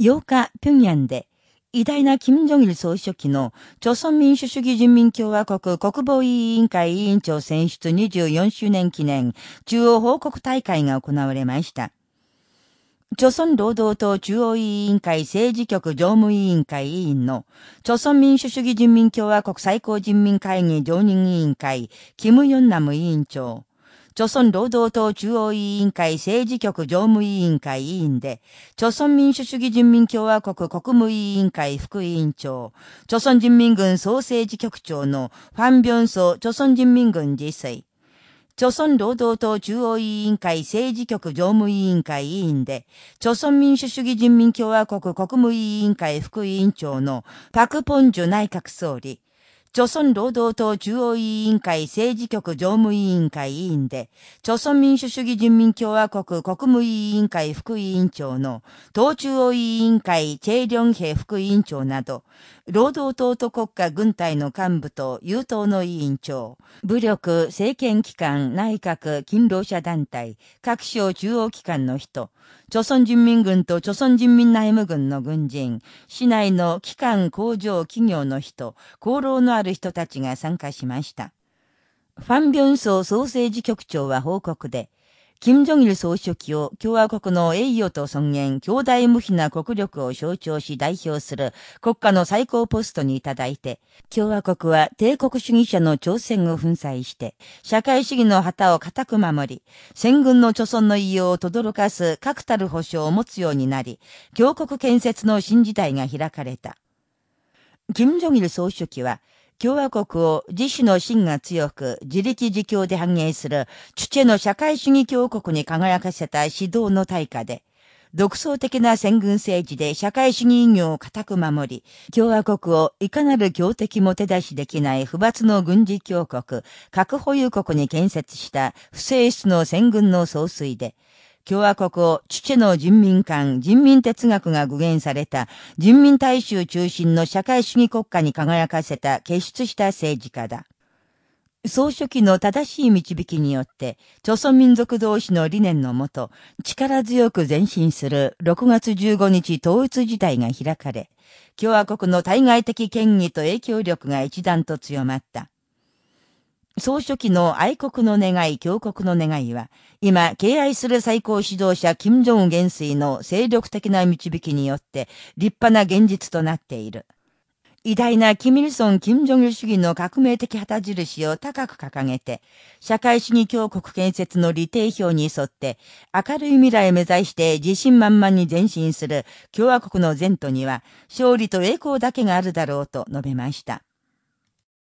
8日、平壌で、偉大な金正日総書記の、朝鮮民主主義人民共和国国防委員会委員長選出24周年記念中央報告大会が行われました。朝鮮労働党中央委員会政治局常務委員会委員の、朝鮮民主主義人民共和国最高人民会議常任委員会、キム・ヨンナム委員長、朝鮮労働党中央委員会政治局常務委員会委員で、朝鮮民主主義人民共和国国務委員会副委員長、朝鮮人民軍総政治局長のファン・ビョンソ朝鮮人民軍自炊、朝鮮労働党中央委員会政治局常務委員会委員で、朝鮮民主主義人民共和国国務委員会副委員長のパク・ポンジュ内閣総理、朝鮮労働党中央委員会政治局常務委員会委員で、朝鮮民主主義人民共和国国務委員会副委員長の党中央委員会チェイリョンヘ副委員長など、労働党と国家軍隊の幹部と優等の委員長、武力、政権機関、内閣、勤労者団体、各省中央機関の人、朝鮮人民軍と朝鮮人民内務軍の軍人、市内の機関、工場、企業の人、功労のある人たちが参加しました。ファン・ビョンソー総政治局長は報告で、金正日総書記を共和国の栄誉と尊厳、兄弟無比な国力を象徴し代表する国家の最高ポストにいただいて、共和国は帝国主義者の挑戦を粉砕して、社会主義の旗を固く守り、戦軍の貯村の異様を轟かす確たる保障を持つようになり、強国建設の新時代が開かれた。金正日総書記は、共和国を自主の芯が強く、自力自強で繁栄する、チュチェの社会主義強国に輝かせた指導の対価で、独創的な戦軍政治で社会主義業を固く守り、共和国をいかなる強敵も手出しできない不罰の軍事強国、核保有国に建設した不正室の戦軍の総帥で、共和国をチチェの人民間、人民哲学が具現された人民大衆中心の社会主義国家に輝かせた傑出した政治家だ。総書記の正しい導きによって、朝鮮民族同士の理念のもと、力強く前進する6月15日統一時代が開かれ、共和国の対外的権威と影響力が一段と強まった。総書記の愛国の願い、強国の願いは、今、敬愛する最高指導者、金正恩元帥の精力的な導きによって、立派な現実となっている。偉大なキミルソン・金正日主義の革命的旗印を高く掲げて、社会主義強国建設の利定表に沿って、明るい未来を目指して自信満々に前進する共和国の前途には、勝利と栄光だけがあるだろうと述べました。